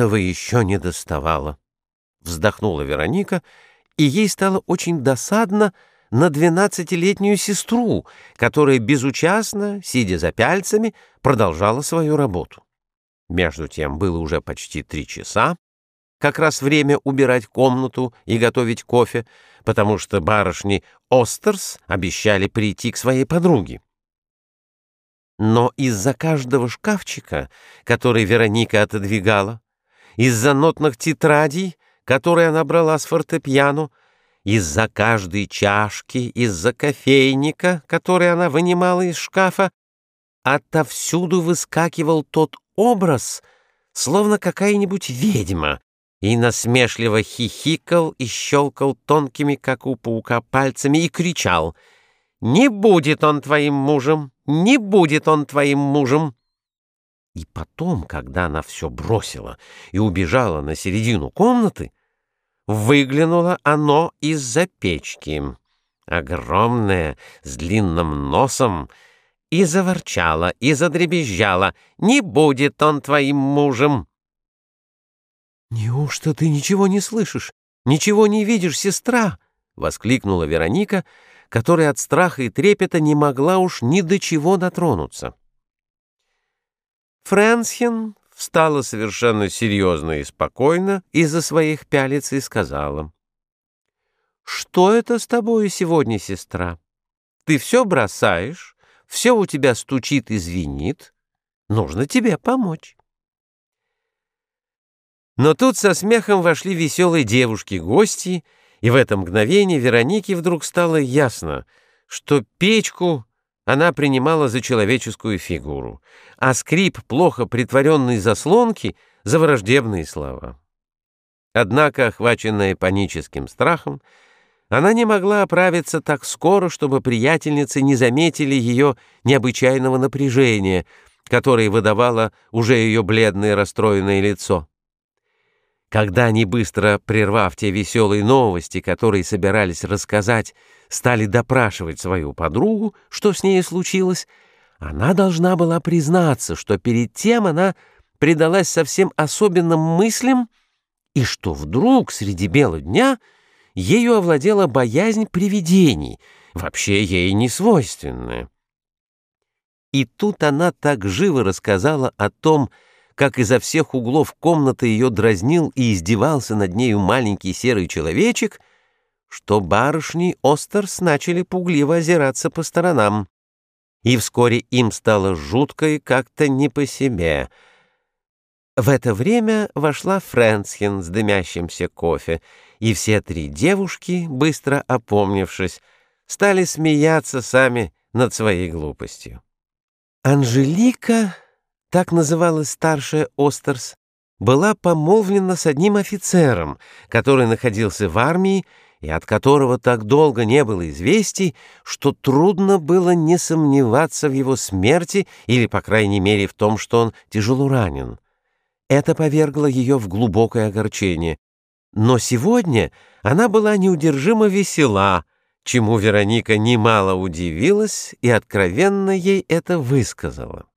этого еще не доставало. Вздохнула Вероника, и ей стало очень досадно на двенадцатилетнюю сестру, которая безучастно, сидя за пяльцами, продолжала свою работу. Между тем было уже почти три часа, как раз время убирать комнату и готовить кофе, потому что барышни Остерс обещали прийти к своей подруге. Но из-за каждого шкафчика, который Вероника отодвигала, из-за нотных тетрадей, которые она брала с фортепиано, из-за каждой чашки, из-за кофейника, который она вынимала из шкафа, отовсюду выскакивал тот образ, словно какая-нибудь ведьма, и насмешливо хихикал и щелкал тонкими, как у паука, пальцами и кричал «Не будет он твоим мужем! Не будет он твоим мужем!» И потом, когда она все бросила и убежала на середину комнаты, выглянуло оно из-за печки, огромное, с длинным носом, и заворчало, и задребезжало «Не будет он твоим мужем!» «Неужто ты ничего не слышишь, ничего не видишь, сестра?» — воскликнула Вероника, которая от страха и трепета не могла уж ни до чего дотронуться. Фрэнсхен встала совершенно серьезно и спокойно из-за своих пялец и сказала. «Что это с тобою сегодня, сестра? Ты все бросаешь, все у тебя стучит и звенит. Нужно тебе помочь». Но тут со смехом вошли веселые девушки-гости, и в это мгновение Веронике вдруг стало ясно, что печку она принимала за человеческую фигуру, а скрип плохо притворенной заслонки — за враждебные слова. Однако, охваченная паническим страхом, она не могла оправиться так скоро, чтобы приятельницы не заметили ее необычайного напряжения, которое выдавало уже ее бледное расстроенное лицо. Когда они, быстро прервав те веселые новости, которые собирались рассказать, стали допрашивать свою подругу, что с ней случилось, она должна была признаться, что перед тем она предалась совсем особенным мыслям и что вдруг среди бела дня ею овладела боязнь привидений, вообще ей не свойственная. И тут она так живо рассказала о том, как изо всех углов комнаты ее дразнил и издевался над нею маленький серый человечек, что барышни Остерс начали пугливо озираться по сторонам. И вскоре им стало жутко и как-то не по себе. В это время вошла Фрэнсхен с дымящимся кофе, и все три девушки, быстро опомнившись, стали смеяться сами над своей глупостью. Анжелика так называлась старшая Остерс, была помолвлена с одним офицером, который находился в армии и от которого так долго не было известий, что трудно было не сомневаться в его смерти или, по крайней мере, в том, что он тяжело ранен. Это повергло ее в глубокое огорчение. Но сегодня она была неудержимо весела, чему Вероника немало удивилась и откровенно ей это высказала.